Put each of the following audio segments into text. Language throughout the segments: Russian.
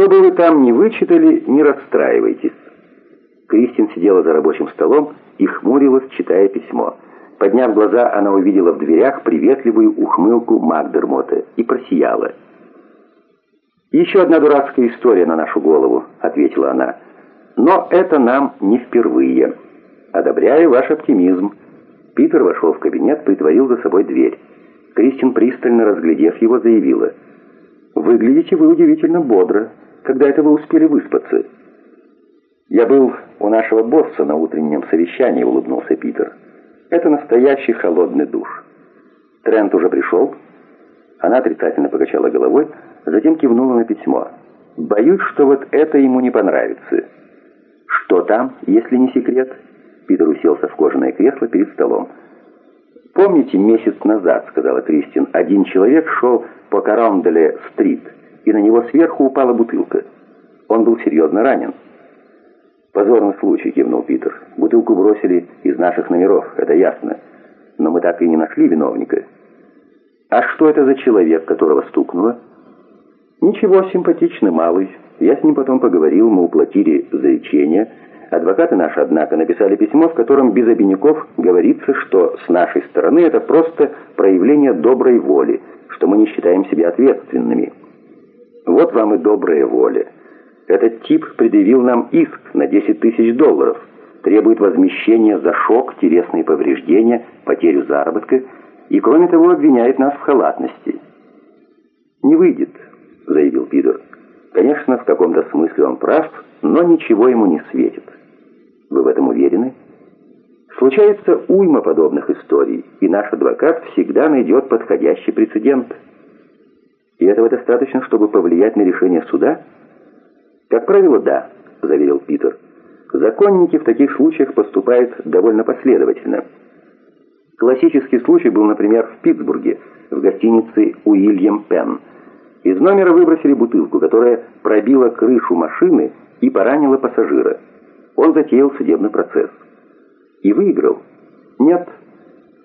Что бы вы там ни вычитали, не расстраивайтесь. Кристин сидела за рабочим столом и хмурилась, читая письмо. Подняв глаза, она увидела в дверях приветливую ухмылку Магдермота и просияла. «Еще одна дурацкая история на нашу голову», — ответила она. «Но это нам не впервые. Одобряю ваш оптимизм». Питер вошел в кабинет, притворил за собой дверь. Кристин, пристально разглядев его, заявила. «Выглядите вы удивительно бодро. Когда это вы успели выспаться?» «Я был у нашего босса на утреннем совещании», — улыбнулся Питер. «Это настоящий холодный душ». «Трент уже пришел?» Она отрицательно покачала головой, затем кивнула на письмо. «Боюсь, что вот это ему не понравится». «Что там, если не секрет?» Питер уселся в кожаное кресло перед столом. «Помните, месяц назад, — сказала Кристин, — один человек шел по Караунделе-стрит, и на него сверху упала бутылка. Он был серьезно ранен». «Позорный случай», — кивнул Питер. «Бутылку бросили из наших номеров, это ясно. Но мы так и не нашли виновника». «А что это за человек, которого стукнуло?» «Ничего, симпатичный малый. Я с ним потом поговорил, мы уплатили за лечение». Адвокаты наши, однако, написали письмо, в котором без обиняков говорится, что с нашей стороны это просто проявление доброй воли, что мы не считаем себя ответственными. Вот вам и добрая воля. Этот тип предъявил нам иск на 10 тысяч долларов, требует возмещения за шок, телесные повреждения, потерю заработка и, кроме того, обвиняет нас в халатности. «Не выйдет», — заявил Питер. «Конечно, в каком-то смысле он прав, но ничего ему не светит». Вы в этом уверены? Случается уйма подобных историй, и наш адвокат всегда найдет подходящий прецедент. И этого достаточно, чтобы повлиять на решение суда? Как правило, да, заверил Питер. Законники в таких случаях поступают довольно последовательно. Классический случай был, например, в Питтсбурге, в гостинице «Уильям Пенн». Из номера выбросили бутылку, которая пробила крышу машины и поранила пассажира. Он затеял судебный процесс. И выиграл? Нет.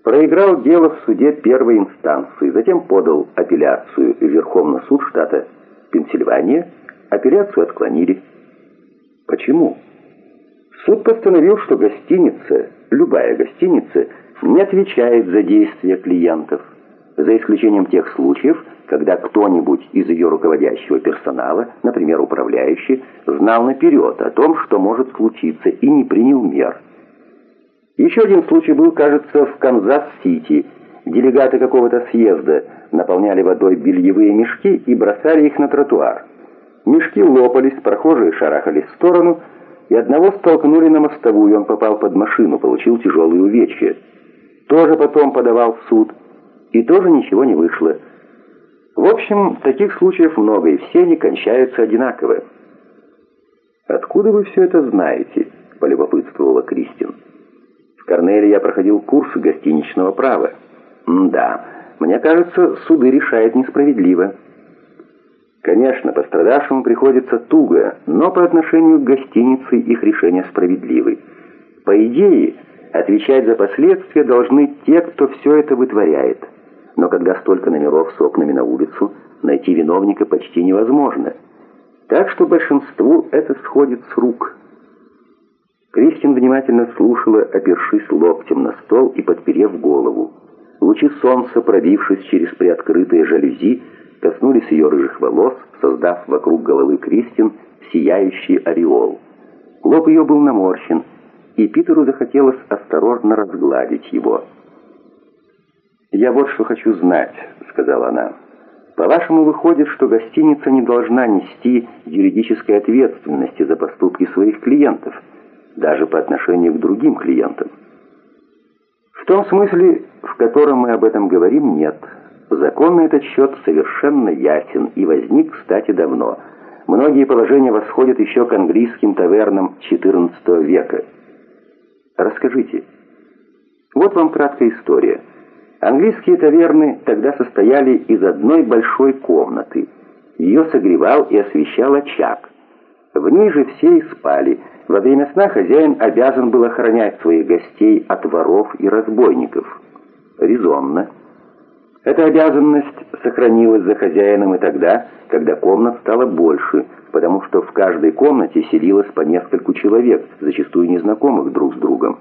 Проиграл дело в суде первой инстанции, затем подал апелляцию в Верховный суд штата Пенсильвания. Апелляцию отклонили. Почему? Суд постановил, что гостиница, любая гостиница, не отвечает за действия клиентов, за исключением тех случаев, когда кто-нибудь из ее руководящего персонала, например, управляющий, знал наперед о том, что может случиться, и не принял мер. Еще один случай был, кажется, в Канзас-Сити. Делегаты какого-то съезда наполняли водой бельевые мешки и бросали их на тротуар. Мешки лопались, прохожие шарахались в сторону, и одного столкнули на мостовую, он попал под машину, получил тяжелые увечья. Тоже потом подавал в суд, и тоже ничего не вышло. В общем, таких случаев много, и все они кончаются одинаково. «Откуда вы все это знаете?» – полюбопытствовала Кристин. «В я проходил курсы гостиничного права». «Да, мне кажется, суды решают несправедливо». Конечно, пострадавшим приходится туго, но по отношению к гостинице их решения справедливы. По идее, отвечать за последствия должны те, кто все это вытворяет но когда столько номеров с окнами на улицу, найти виновника почти невозможно. Так что большинству это сходит с рук. Кристин внимательно слушала, опершись локтем на стол и подперев голову. Лучи солнца, пробившись через приоткрытые жалюзи, коснулись ее рыжих волос, создав вокруг головы Кристин сияющий ореол. Лоб ее был наморщен, и Питеру захотелось осторожно разгладить его. «Я вот что хочу знать», — сказала она. «По-вашему, выходит, что гостиница не должна нести юридической ответственности за поступки своих клиентов, даже по отношению к другим клиентам?» В том смысле, в котором мы об этом говорим, нет. Закон на этот счет совершенно ясен и возник, кстати, давно. Многие положения восходят еще к английским тавернам XIV века. Расскажите. Вот вам краткая история. Английские таверны тогда состояли из одной большой комнаты. Ее согревал и освещал очаг. В ней же все и спали. Во время сна хозяин обязан был охранять своих гостей от воров и разбойников. Резонно. Эта обязанность сохранилась за хозяином и тогда, когда комнат стало больше, потому что в каждой комнате селилось по нескольку человек, зачастую незнакомых друг с другом.